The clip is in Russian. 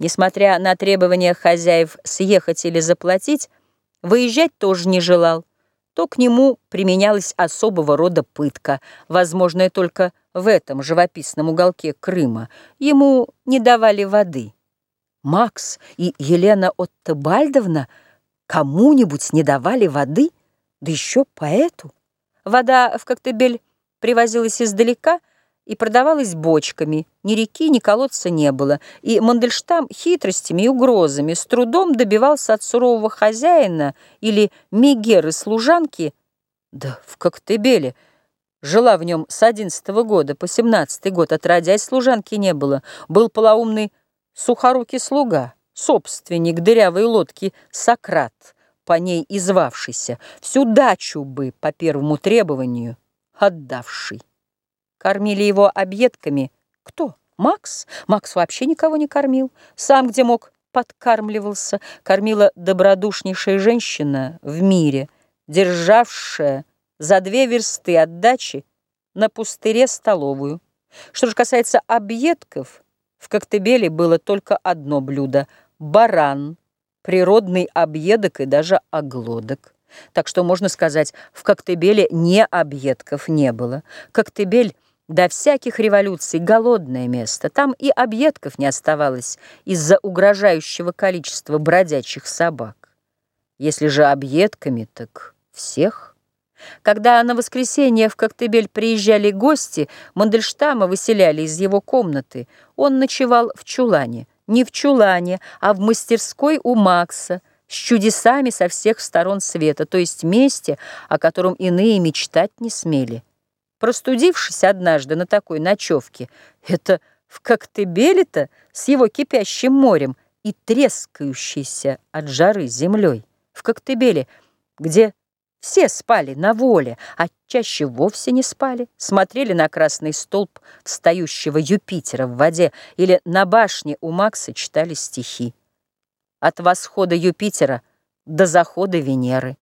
Несмотря на требования хозяев съехать или заплатить, выезжать тоже не желал. То к нему применялась особого рода пытка, возможная только в этом живописном уголке Крыма. Ему не давали воды. Макс и Елена Оттебальдовна кому-нибудь не давали воды, да еще поэту. Вода в Коктебель привозилась издалека — и продавалась бочками. Ни реки, ни колодца не было, и Мандельштам хитростями и угрозами с трудом добивался от сурового хозяина или мегеры-служанки, да в Коктебеле, жила в нем с одиннадцатого года по семнадцатый год, отродясь служанки не было, был полоумный сухорукий слуга, собственник дырявой лодки Сократ, по ней извавшийся, всю дачу бы по первому требованию отдавший. Кормили его объедками. Кто? Макс? Макс вообще никого не кормил. Сам, где мог, подкармливался. Кормила добродушнейшая женщина в мире, державшая за две версты от дачи на пустыре столовую. Что же касается объедков, в Коктебеле было только одно блюдо – баран, природный объедок и даже оглодок. Так что, можно сказать, в Коктебеле не объедков не было. Коктебель – до всяких революций голодное место. Там и объедков не оставалось из-за угрожающего количества бродячих собак. Если же объедками, так всех. Когда на воскресенье в Коктебель приезжали гости, Мандельштама выселяли из его комнаты. Он ночевал в чулане. Не в чулане, а в мастерской у Макса, с чудесами со всех сторон света, то есть месте, о котором иные мечтать не смели. Простудившись однажды на такой ночевке, это в Коктебеле-то с его кипящим морем и трескающейся от жары землей, в Коктебеле, где все спали на воле, а чаще вовсе не спали, смотрели на красный столб встающего Юпитера в воде или на башне у Макса читали стихи. От восхода Юпитера до захода Венеры.